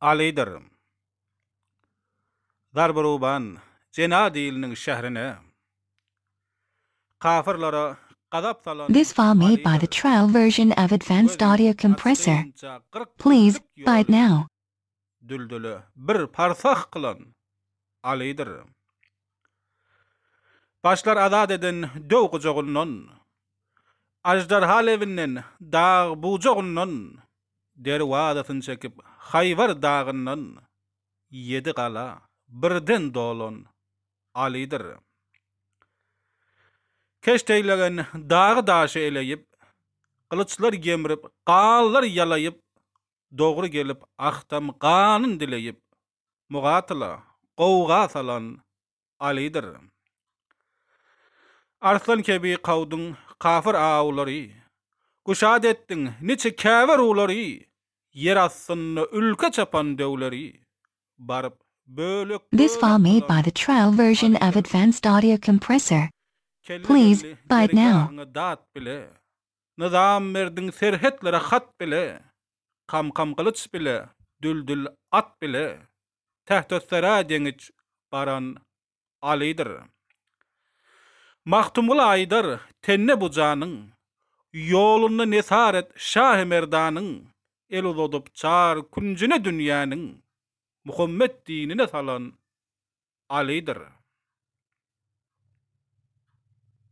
alaydır. Darbaruban Jena dilinin şehrine kafirlara gazap salan This farm made by the trial version of advanced audio compressor. Please buy it now. düldüle bir parsah kylan Alydyr. Başlar azat eden döw gujagyndan, Aždarha lebinden, dag bujagyndan, Derwazasyn çekip Haýbar dagyndan, Ýedi gala birden dolan Alydyr. Keşdeýlegen dagy-daşy eleýip, Gylyçlar gemrip, ganlar ýalaýyp, dogry gelip Ahtam ganyn dileýip Mugatyla gowga salan Alydyr. Arslan kebi kawdyň kafir awlary, Guşat etdiň niçe käbe rulary, Ýer astynda ülke çapan döwleri, Baryp bölek This bölek file may buy the trial version of advanced audio compressor. Kelle Please, belli buy it now. dergähiňe dat bile, Nyzamberdiň serhetlere hat bile, Kamkam gylyç bile, Düldül at bile, Tähtössera deňiç baran Alydyr. Magtymguly aýdar, Tenne bu janyň, Ýolunda nesar et Şahy Merdanyň, El uzadyp çar künjüne dünýäniň, Muhammet dinine salan Alydyr.